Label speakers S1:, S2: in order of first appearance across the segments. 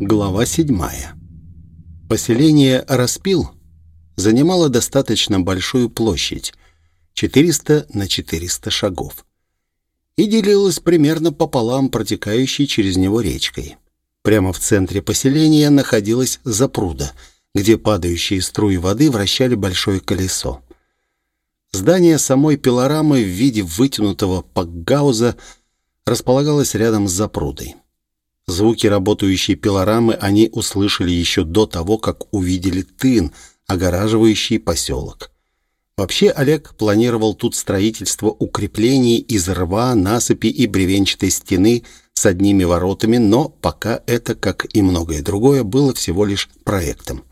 S1: Глава 7. Поселение Распил занимало достаточно большую площадь 400 на 400 шагов и делилось примерно пополам протекающей через него речкой. Прямо в центре поселения находилась запруда, где падающие струи воды вращали большое колесо. Здание самой пилорамы в виде вытянутого пакгауза располагалось рядом с запрудой. Звуки работающей пилорамы они услышали еще до того, как увидели тын, огораживающий поселок. Вообще Олег планировал тут строительство укреплений из рва, насыпи и бревенчатой стены с одними воротами, но пока это, как и многое другое, было всего лишь проектом.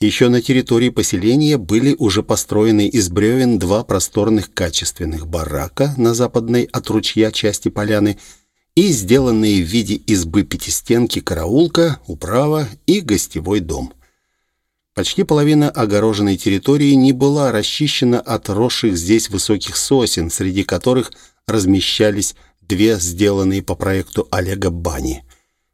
S1: Еще на территории поселения были уже построены из бревен два просторных качественных барака на западной от ручья части поляны – и сделанные в виде избы пятистенки караулка, управа и гостевой дом. Почти половина огороженной территории не была расчищена от росших здесь высоких сосен, среди которых размещались две сделанные по проекту Олега бани.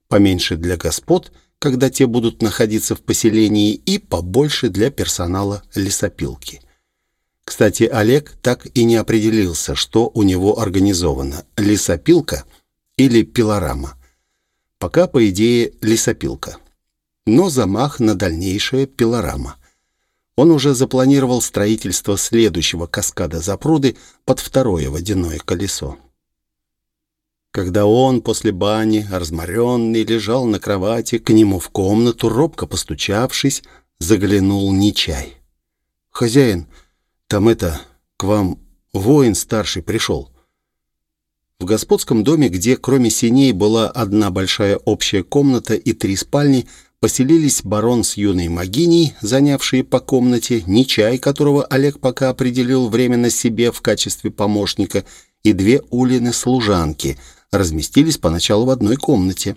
S1: Поменьше для господ, когда те будут находиться в поселении, и побольше для персонала лесопилки. Кстати, Олег так и не определился, что у него организовано – лесопилка – или пилорама. Пока, по идее, лесопилка. Но замах на дальнейшее пилорама. Он уже запланировал строительство следующего каскада запруды под второе водяное колесо. Когда он после бани, разморенный, лежал на кровати, к нему в комнату, робко постучавшись, заглянул Нечай. «Хозяин, там это, к вам воин старший пришел. В господском доме, где кроме синей была одна большая общая комната и три спальни, поселились барон с юной могиней, занявшие по комнате, Нечай, которого Олег пока определил временно себе в качестве помощника, и две улины-служанки, разместились поначалу в одной комнате.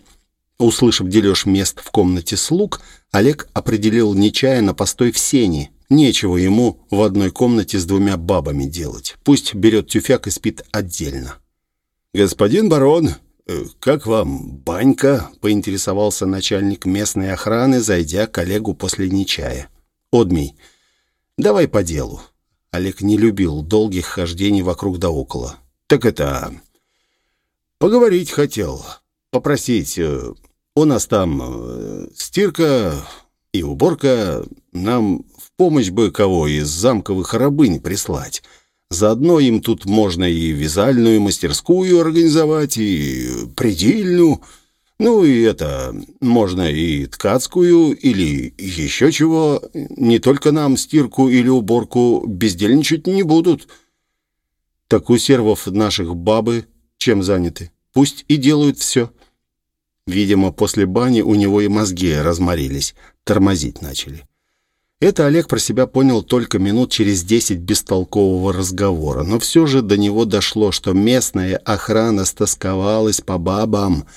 S1: Услышав дележ мест в комнате слуг, Олег определил Нечая на постой в сене. Нечего ему в одной комнате с двумя бабами делать. Пусть берет тюфяк и спит отдельно. «Господин барон, э, как вам банька?» — поинтересовался начальник местной охраны, зайдя к коллегу после нечая. «Одмий, давай по делу». Олег не любил долгих хождений вокруг да около. «Так это... поговорить хотел, попросить. Э, у нас там э, стирка и уборка. Нам в помощь бы кого из замковых рабынь прислать». Заодно им тут можно и вязальную мастерскую организовать, и предельную. Ну и это, можно и ткацкую, или еще чего. Не только нам стирку или уборку бездельничать не будут. Так у сервов наших бабы чем заняты? Пусть и делают все. Видимо, после бани у него и мозги разморились, тормозить начали. Это Олег про себя понял только минут через десять бестолкового разговора, но все же до него дошло, что местная охрана стосковалась по бабам,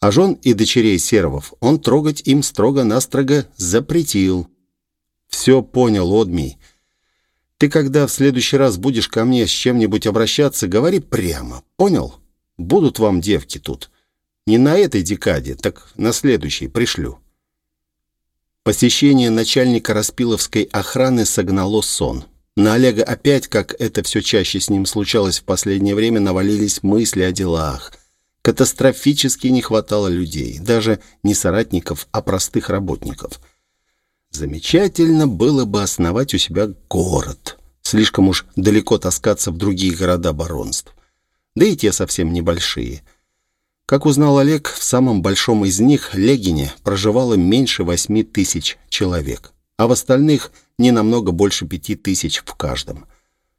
S1: а жен и дочерей сервов он трогать им строго-настрого запретил. «Все понял, Одмий. Ты когда в следующий раз будешь ко мне с чем-нибудь обращаться, говори прямо, понял? Будут вам девки тут. Не на этой декаде, так на следующей пришлю». Посещение начальника Распиловской охраны согнало сон. На Олега опять, как это все чаще с ним случалось в последнее время, навалились мысли о делах. Катастрофически не хватало людей, даже не соратников, а простых работников. Замечательно было бы основать у себя город. Слишком уж далеко таскаться в другие города баронств. Да и те совсем небольшие – как узнал Олег, в самом большом из них, Легине, проживало меньше восьми тысяч человек, а в остальных не намного больше пяти тысяч в каждом.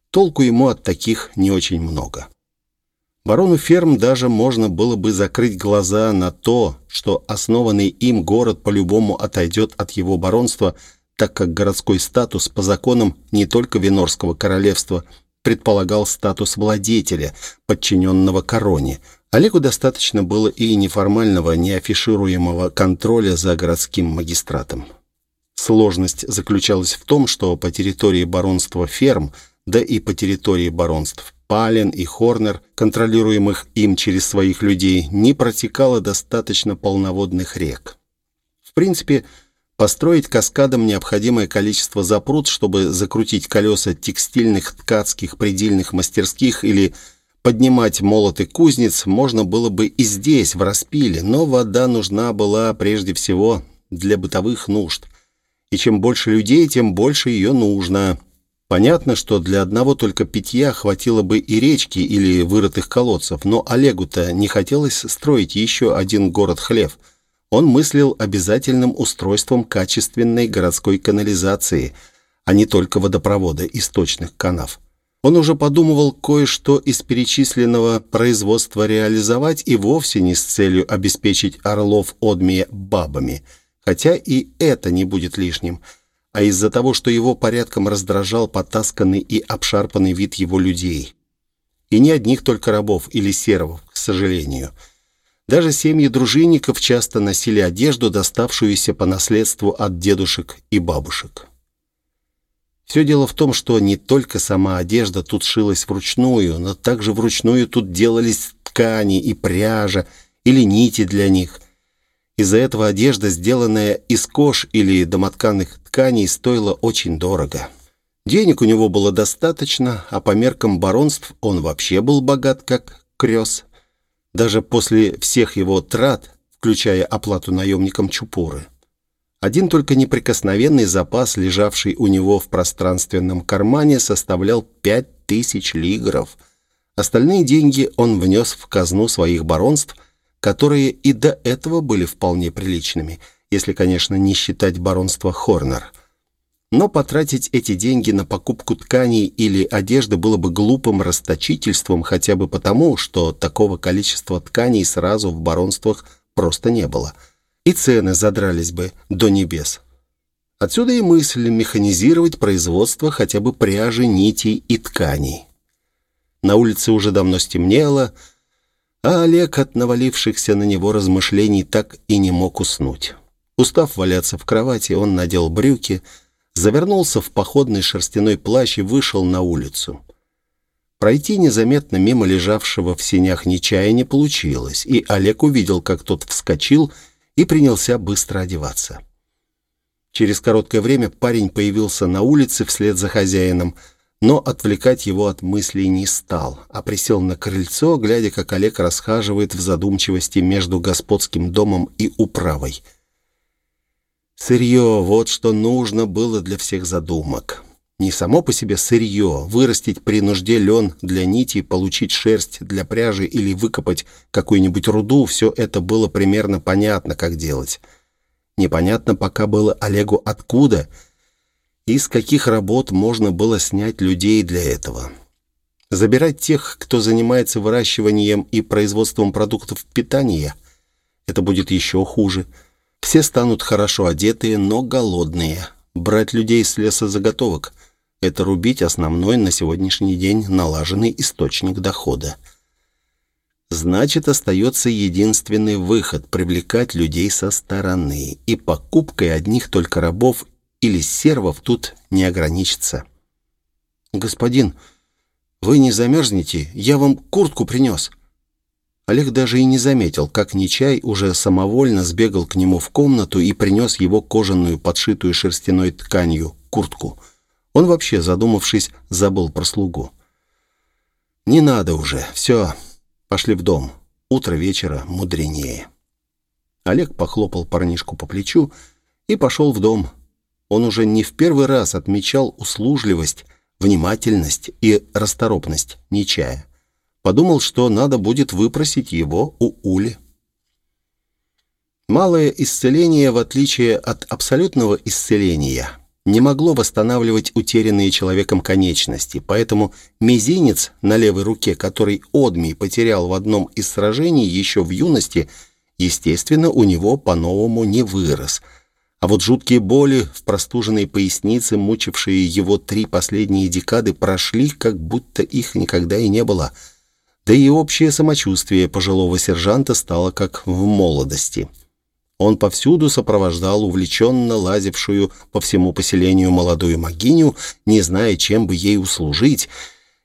S1: Толку ему от таких не очень много. Барону ферм даже можно было бы закрыть глаза на то, что основанный им город по-любому отойдет от его баронства, так как городской статус по законам не только Венорского королевства предполагал статус владетеля, подчиненного короне – Олегу достаточно было и неформального, неафишируемого контроля за городским магистратом. Сложность заключалась в том, что по территории баронства ферм да и по территории баронств Пален и Хорнер, контролируемых им через своих людей, не протекало достаточно полноводных рек. В принципе, построить каскадом необходимое количество запрут, чтобы закрутить колеса текстильных, ткацких, предельных мастерских или поднимать молоты кузнец можно было бы и здесь, в распиле, но вода нужна была прежде всего для бытовых нужд. И чем больше людей, тем больше ее нужно. Понятно, что для одного только питья хватило бы и речки или вырытых колодцев, но Олегу-то не хотелось строить еще один город-хлев. Он мыслил обязательным устройством качественной городской канализации, а не только водопровода источных канав. Он уже подумывал кое-что из перечисленного производства реализовать и вовсе не с целью обеспечить Орлов Одмия бабами, хотя и это не будет лишним – а из-за того, что его порядком раздражал потасканный и обшарпанный вид его людей. И не одних только рабов или сервов, к сожалению. Даже семьи дружинников часто носили одежду, доставшуюся по наследству от дедушек и бабушек. Все дело в том, что не только сама одежда тут шилась вручную, но также вручную тут делались ткани и пряжа или нити для них. Из-за этого одежда, сделанная из кож или домотканных тканей, стоила очень дорого. Денег у него было достаточно, а по меркам баронств он вообще был богат, как крёс. Даже после всех его трат, включая оплату наемникам Чупуры. Один только неприкосновенный запас, лежавший у него в пространственном кармане, составлял пять тысяч лигров. Остальные деньги он внес в казну своих баронств – которые и до этого были вполне приличными, если, конечно, не считать баронства Хорнер. Но потратить эти деньги на покупку тканей или одежды было бы глупым расточительством хотя бы потому, что такого количества тканей сразу в баронствах просто не было. И цены задрались бы до небес. Отсюда и мысль механизировать производство хотя бы пряжи, нитей и тканей. На улице уже давно стемнело, а Олег от навалившихся на него размышлений так и не мог уснуть. Устав валяться в кровати, он надел брюки, завернулся в походный шерстяной плащ и вышел на улицу. Пройти незаметно мимо лежавшего в сенях Нечая не получилось, и Олег увидел, как тот вскочил и принялся быстро одеваться. Через короткое время парень появился на улице вслед за хозяином – но отвлекать его от мыслей не стал, а присел на крыльцо, глядя, как Олег расхаживает в задумчивости между господским домом и управой. Сырье — вот что нужно было для всех задумок. Не само по себе сырье, вырастить при нужде лен для нити, получить шерсть для пряжи или выкопать какую-нибудь руду — все это было примерно понятно, как делать. Непонятно пока было Олегу откуда — из каких работ можно было снять людей для этого. Забирать тех, кто занимается выращиванием и производством продуктов питания, это будет еще хуже. Все станут хорошо одетые, но голодные. Брать людей с лесозаготовок – это рубить основной на сегодняшний день налаженный источник дохода. Значит, остается единственный выход – привлекать людей со стороны. И покупкой одних только рабов или сервов тут не ограничится. «Господин, вы не замерзнете? Я вам куртку принес». Олег даже и не заметил, как Нечай уже самовольно сбегал к нему в комнату и принес его кожаную, подшитую шерстяной тканью, куртку. Он вообще, задумавшись, забыл про слугу. «Не надо уже, все, пошли в дом. Утро вечера мудренее». Олег похлопал парнишку по плечу и пошел в дом, он уже не в первый раз отмечал услужливость, внимательность и расторопность Нечая. Подумал, что надо будет выпросить его у Ули. Малое исцеление, в отличие от абсолютного исцеления, не могло восстанавливать утерянные человеком конечности, поэтому мизинец на левой руке, который Одмий потерял в одном из сражений еще в юности, естественно, у него по-новому не вырос – а вот жуткие боли в простуженной пояснице, мучившие его три последние декады, прошли, как будто их никогда и не было. Да и общее самочувствие пожилого сержанта стало как в молодости. Он повсюду сопровождал увлеченно лазившую по всему поселению молодую могиню, не зная, чем бы ей услужить,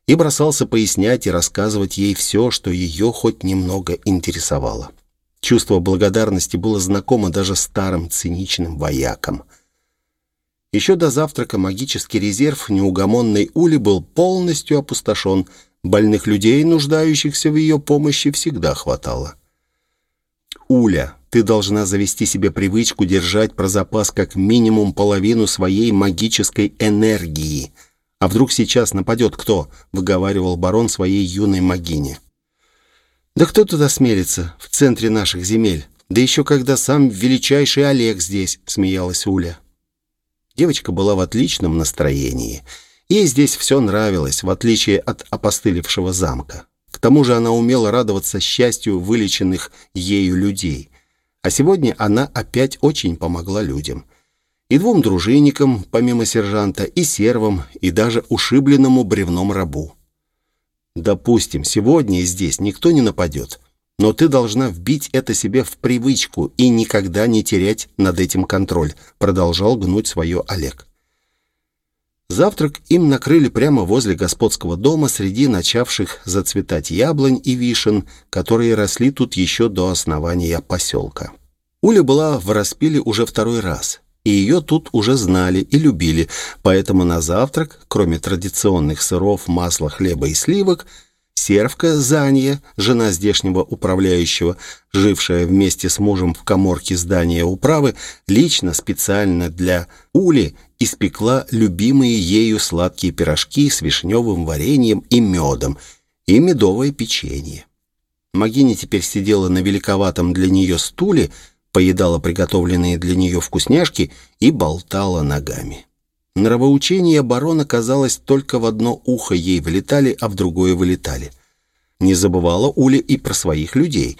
S1: и бросался пояснять и рассказывать ей все, что ее хоть немного интересовало. Чувство благодарности было знакомо даже старым циничным воякам. Еще до завтрака магический резерв неугомонной Ули был полностью опустошен. Больных людей, нуждающихся в ее помощи, всегда хватало. «Уля, ты должна завести себе привычку держать про запас как минимум половину своей магической энергии», «А вдруг сейчас нападет кто?» — выговаривал барон своей юной магине. «Да кто туда смелится, в центре наших земель? Да еще когда сам величайший Олег здесь», — смеялась Уля. Девочка была в отличном настроении. Ей здесь все нравилось, в отличие от опостылевшего замка. К тому же она умела радоваться счастью вылеченных ею людей. А сегодня она опять очень помогла людям — и двум дружинникам, помимо сержанта, и сервам, и даже ушибленному бревном рабу. Допустим, сегодня здесь никто не нападет, но ты должна вбить это себе в привычку и никогда не терять над этим контроль, продолжал гнуть свое Олег. Завтрак им накрыли прямо возле господского дома среди начавших зацветать яблонь и вишен, которые росли тут еще до основания поселка. Уля была в распиле уже второй раз и ее тут уже знали и любили, поэтому на завтрак, кроме традиционных сыров, масла, хлеба и сливок, сервка Занья, жена здешнего управляющего, жившая вместе с мужем в коморке здания управы, лично специально для Ули испекла любимые ею сладкие пирожки с вишневым вареньем и медом и медовое печенье. Магиня теперь сидела на великоватом для нее стуле, поедала приготовленные для нее вкусняшки и болтала ногами. Нравоучения барона, казалось, только в одно ухо ей вылетали, а в другое вылетали. Не забывала Уля и про своих людей.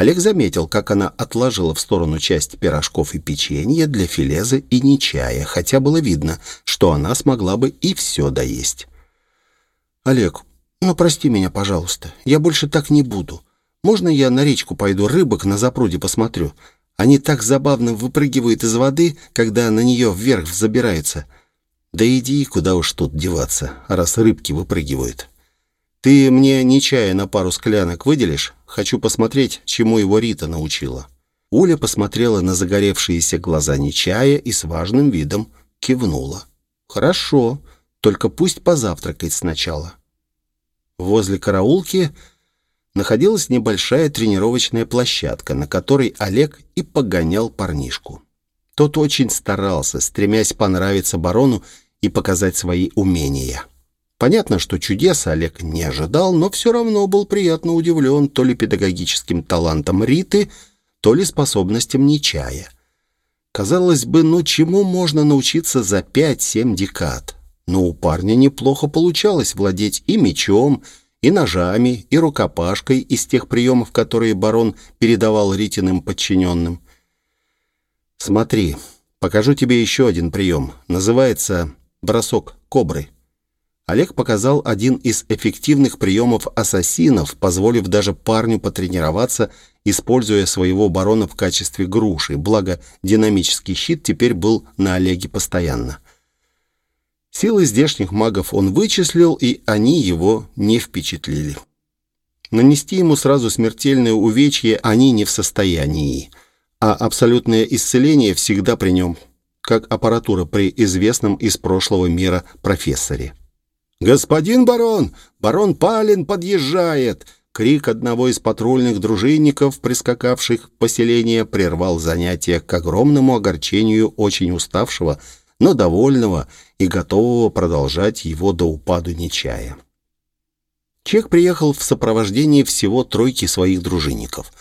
S1: Олег заметил, как она отложила в сторону часть пирожков и печенья для филеза и нечая, хотя было видно, что она смогла бы и все доесть. «Олег, ну прости меня, пожалуйста, я больше так не буду. Можно я на речку пойду рыбок на запруде посмотрю? Они так забавно выпрыгивают из воды, когда на нее вверх забираются. Да иди, куда уж тут деваться, раз рыбки выпрыгивают. Ты мне не чая на пару склянок выделишь? Хочу посмотреть, чему его Рита научила». Уля посмотрела на загоревшиеся глаза Нечая и с важным видом кивнула. «Хорошо, только пусть позавтракает сначала». Возле караулки находилась небольшая тренировочная площадка, на которой Олег и погонял парнишку. Тот очень старался, стремясь понравиться барону и показать свои умения. Понятно, что чудеса Олег не ожидал, но все равно был приятно удивлен то ли педагогическим талантом Риты, то ли способностям Нечая. Казалось бы, ну чему можно научиться за пять-семь декад? Но у парня неплохо получалось владеть и мечом, и ножами, и рукопашкой из тех приемов, которые барон передавал Ритиным подчиненным. «Смотри, покажу тебе еще один прием. Называется «бросок кобры». Олег показал один из эффективных приемов ассасинов, позволив даже парню потренироваться, используя своего барона в качестве груши, благо динамический щит теперь был на Олеге постоянно. Силы здешних магов он вычислил, и они его не впечатлили. Нанести ему сразу смертельное увечье они не в состоянии, а абсолютное исцеление всегда при нем, как аппаратура при известном из прошлого мира профессоре. «Господин барон! Барон Палин подъезжает!» Крик одного из патрульных дружинников, прискакавших в поселение, прервал занятие к огромному огорчению очень уставшего, но довольного и готового продолжать его до упаду Нечая. Чех приехал в сопровождении всего тройки своих дружинников.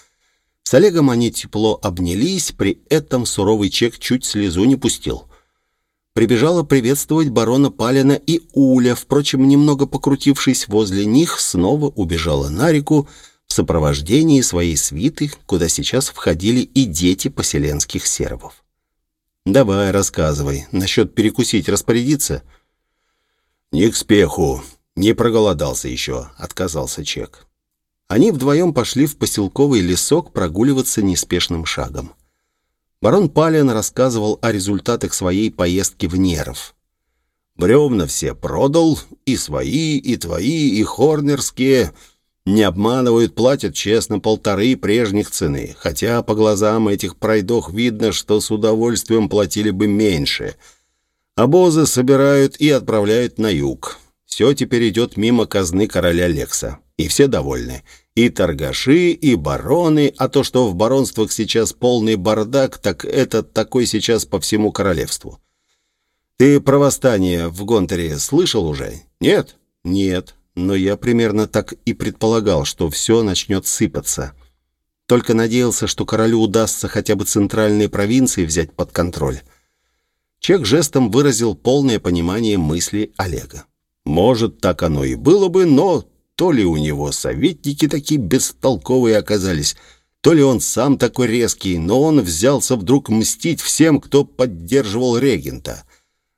S1: С Олегом они тепло обнялись, при этом суровый Чех чуть слезу не пустил. Прибежала приветствовать барона Палина и Уля, впрочем, немного покрутившись возле них, снова убежала на реку в сопровождении своей свиты, куда сейчас входили и дети поселенских сервов. «Давай, рассказывай. Насчет перекусить распорядиться?» «Не к спеху. Не проголодался еще», — отказался Чек. Они вдвоем пошли в поселковый лесок прогуливаться неспешным шагом. Барон Палин рассказывал о результатах своей поездки в Нерв. «Бревна все продал, и свои, и твои, и хорнерские. Не обманывают, платят честно полторы прежних цены, хотя по глазам этих пройдох видно, что с удовольствием платили бы меньше. Обозы собирают и отправляют на юг. Все теперь идет мимо казны короля Лекса, и все довольны. И торгаши, и бароны, а то, что в баронствах сейчас полный бардак, так это такой сейчас по всему королевству. Ты про восстание в Гонтере слышал уже? Нет? Нет но я примерно так и предполагал, что все начнет сыпаться. Только надеялся, что королю удастся хотя бы центральные провинции взять под контроль. Чек жестом выразил полное понимание мысли Олега. Может, так оно и было бы, но то ли у него советники такие бестолковые оказались, то ли он сам такой резкий, но он взялся вдруг мстить всем, кто поддерживал регента.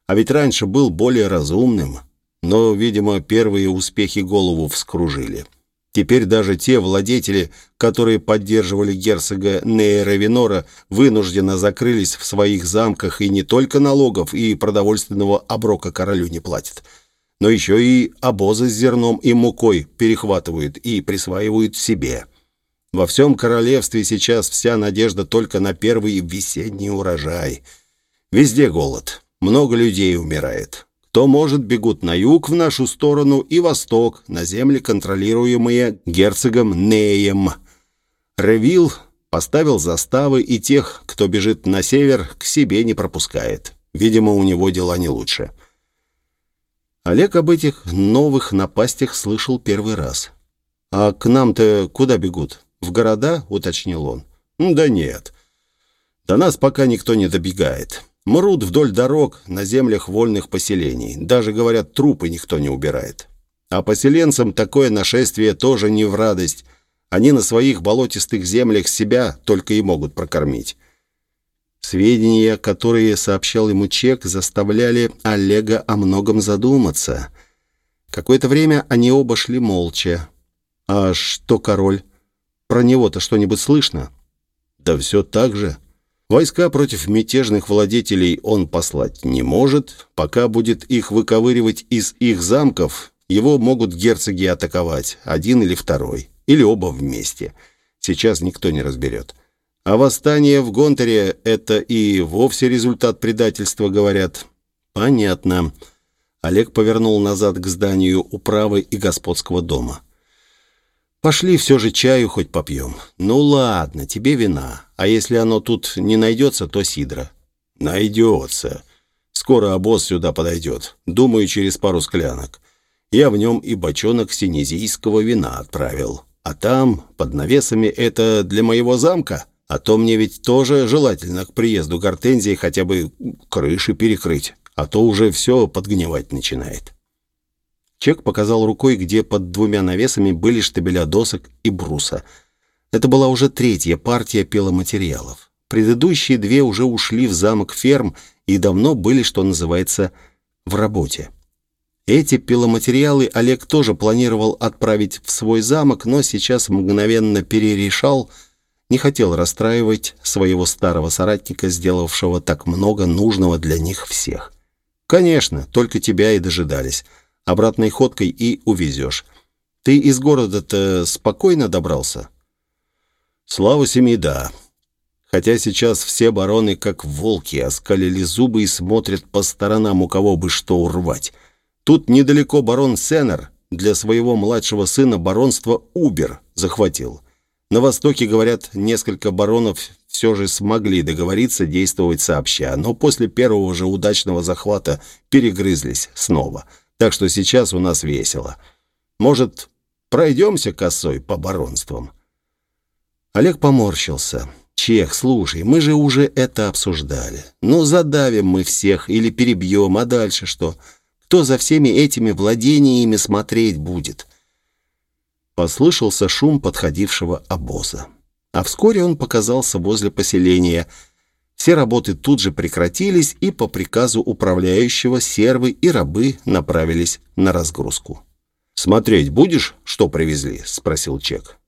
S1: А ведь раньше был более разумным но, видимо, первые успехи голову вскружили. Теперь даже те владетели, которые поддерживали герцога Нейра Винора, вынужденно закрылись в своих замках и не только налогов и продовольственного оброка королю не платят, но еще и обозы с зерном и мукой перехватывают и присваивают себе. Во всем королевстве сейчас вся надежда только на первый весенний урожай. Везде голод, много людей умирает то, может, бегут на юг в нашу сторону и восток, на земли, контролируемые герцогом Неем. Ревил поставил заставы, и тех, кто бежит на север, к себе не пропускает. Видимо, у него дела не лучше. Олег об этих новых напастях слышал первый раз. «А к нам-то куда бегут? В города?» — уточнил он. «Да нет. До нас пока никто не добегает. Мрут вдоль дорог на землях вольных поселений. Даже, говорят, трупы никто не убирает. А поселенцам такое нашествие тоже не в радость. Они на своих болотистых землях себя только и могут прокормить. Сведения, которые сообщал ему Чек, заставляли Олега о многом задуматься. Какое-то время они оба шли молча. «А что король? Про него-то что-нибудь слышно?» «Да все так же». Войска против мятежных владетелей он послать не может. Пока будет их выковыривать из их замков, его могут герцоги атаковать, один или второй, или оба вместе. Сейчас никто не разберет. А восстание в Гонтере — это и вовсе результат предательства, говорят. Понятно. Олег повернул назад к зданию управы и господского дома. Пошли все же чаю хоть попьем. Ну ладно, тебе вина. А если оно тут не найдется, то сидра. Найдется. Скоро обоз сюда подойдет. Думаю, через пару склянок. Я в нем и бочонок синезийского вина отправил. А там, под навесами, это для моего замка. А то мне ведь тоже желательно к приезду гортензии хотя бы крыши перекрыть. А то уже все подгнивать начинает. Чек показал рукой, где под двумя навесами были штабеля досок и бруса. Это была уже третья партия пиломатериалов. Предыдущие две уже ушли в замок ферм и давно были, что называется, в работе. Эти пиломатериалы Олег тоже планировал отправить в свой замок, но сейчас мгновенно перерешал, не хотел расстраивать своего старого соратника, сделавшего так много нужного для них всех. Конечно, только тебя и дожидались обратной ходкой и увезешь. Ты из города-то спокойно добрался? Слава семи, да. Хотя сейчас все бароны, как волки, оскалили зубы и смотрят по сторонам, у кого бы что урвать. Тут недалеко барон Сеннер для своего младшего сына баронство Убер захватил. На Востоке, говорят, несколько баронов все же смогли договориться действовать сообща, но после первого же удачного захвата перегрызлись снова – так что сейчас у нас весело. Может, пройдемся косой по баронствам?» Олег поморщился. «Чех, слушай, мы же уже это обсуждали. Ну, задавим мы всех или перебьем, а дальше что? Кто за всеми этими владениями смотреть будет?» Послышался шум подходившего обоза. А вскоре он показался возле поселения – все работы тут же прекратились, и по приказу управляющего сервы и рабы направились на разгрузку. «Смотреть будешь, что привезли?» — спросил Чек.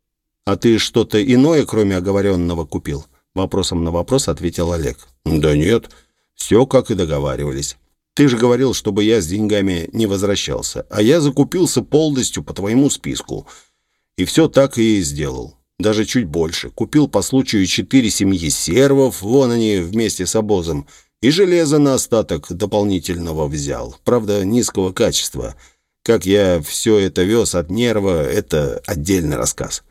S1: «А ты что-то иное, кроме оговоренного, купил?» Вопросом на вопрос ответил Олег. «Да нет, все как и договаривались. Ты же говорил, чтобы я с деньгами не возвращался, а я закупился полностью по твоему списку. И все так и сделал. Даже чуть больше. Купил по случаю четыре семьи сервов, вон они вместе с обозом, и железо на остаток дополнительного взял. Правда, низкого качества. Как я все это вез от нерва, это отдельный рассказ.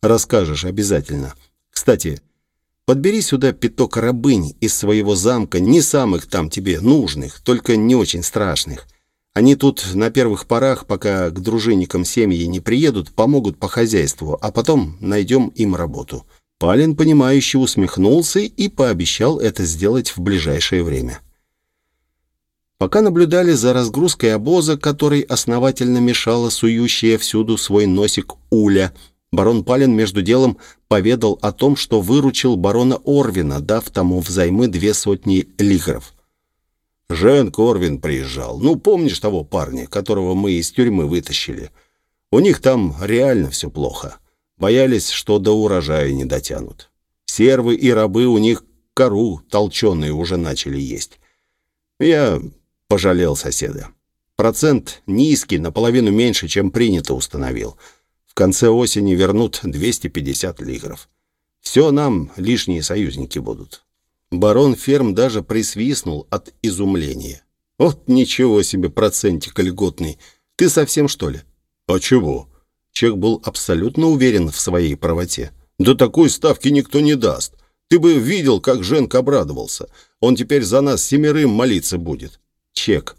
S1: Расскажешь обязательно. Кстати, Подбери сюда пяток рабынь из своего замка, не самых там тебе нужных, только не очень страшных. Они тут на первых порах, пока к дружинникам семьи не приедут, помогут по хозяйству, а потом найдем им работу». Палин, понимающе усмехнулся и пообещал это сделать в ближайшее время. Пока наблюдали за разгрузкой обоза, который основательно мешала сующая всюду свой носик уля – Барон Палин между делом поведал о том, что выручил барона Орвина, дав тому взаймы две сотни лигров. Женк Орвин приезжал. Ну, помнишь того парня, которого мы из тюрьмы вытащили? У них там реально все плохо. Боялись, что до урожая не дотянут. Сервы и рабы у них кору толченую уже начали есть. Я пожалел соседа. Процент низкий, наполовину меньше, чем принято установил. — в конце осени вернут 250 лигров. Все нам лишние союзники будут. Барон Ферм даже присвистнул от изумления. Вот ничего себе процентик льготный. Ты совсем, что ли? А чего? Чех был абсолютно уверен в своей правоте. Да такой ставки никто не даст. Ты бы видел, как Женк обрадовался. Он теперь за нас семерым молиться будет. Чек.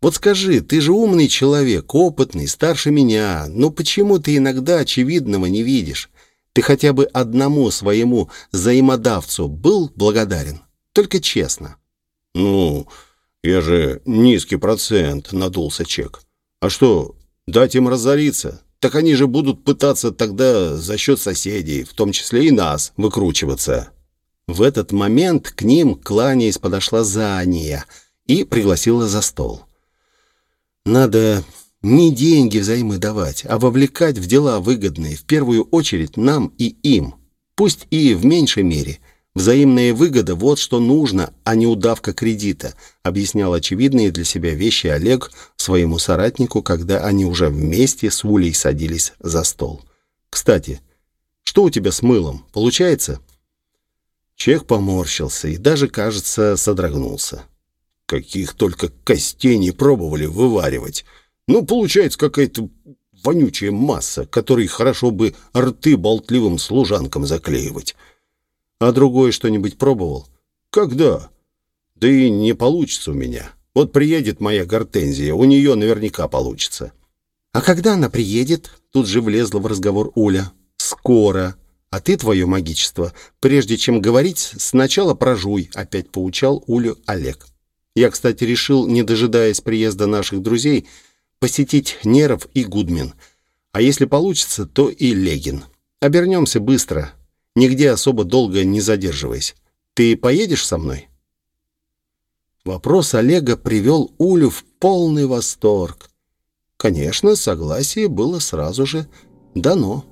S1: Вот скажи, ты же умный человек, опытный, старше меня, но почему ты иногда очевидного не видишь? Ты хотя бы одному своему взаимодавцу был благодарен? Только честно. Ну, я же низкий процент, надулся чек. А что, дать им разориться? Так они же будут пытаться тогда за счет соседей, в том числе и нас, выкручиваться. В этот момент к ним, кланяясь, подошла Зания и пригласила за стол. Надо не деньги взаймы давать, а вовлекать в дела выгодные, в первую очередь нам и им. Пусть и в меньшей мере. Взаимная выгода – вот что нужно, а не удавка кредита, объяснял очевидные для себя вещи Олег своему соратнику, когда они уже вместе с Улей садились за стол. «Кстати, что у тебя с мылом? Получается?» Чех поморщился и даже, кажется, содрогнулся. Каких только костей не пробовали вываривать. Ну, получается какая-то вонючая масса, которой хорошо бы рты болтливым служанкам заклеивать. А другое что-нибудь пробовал? Когда? Да и не получится у меня. Вот приедет моя гортензия, у нее наверняка получится. А когда она приедет? Тут же влезла в разговор Уля. Скоро. А ты, твое магичество, прежде чем говорить, сначала прожуй, опять поучал Улю Олег. Я, кстати, решил, не дожидаясь приезда наших друзей, посетить Неров и Гудмин. А если получится, то и Легин. Обернемся быстро, нигде особо долго не задерживаясь. Ты поедешь со мной?» Вопрос Олега привел Улю в полный восторг. Конечно, согласие было сразу же дано.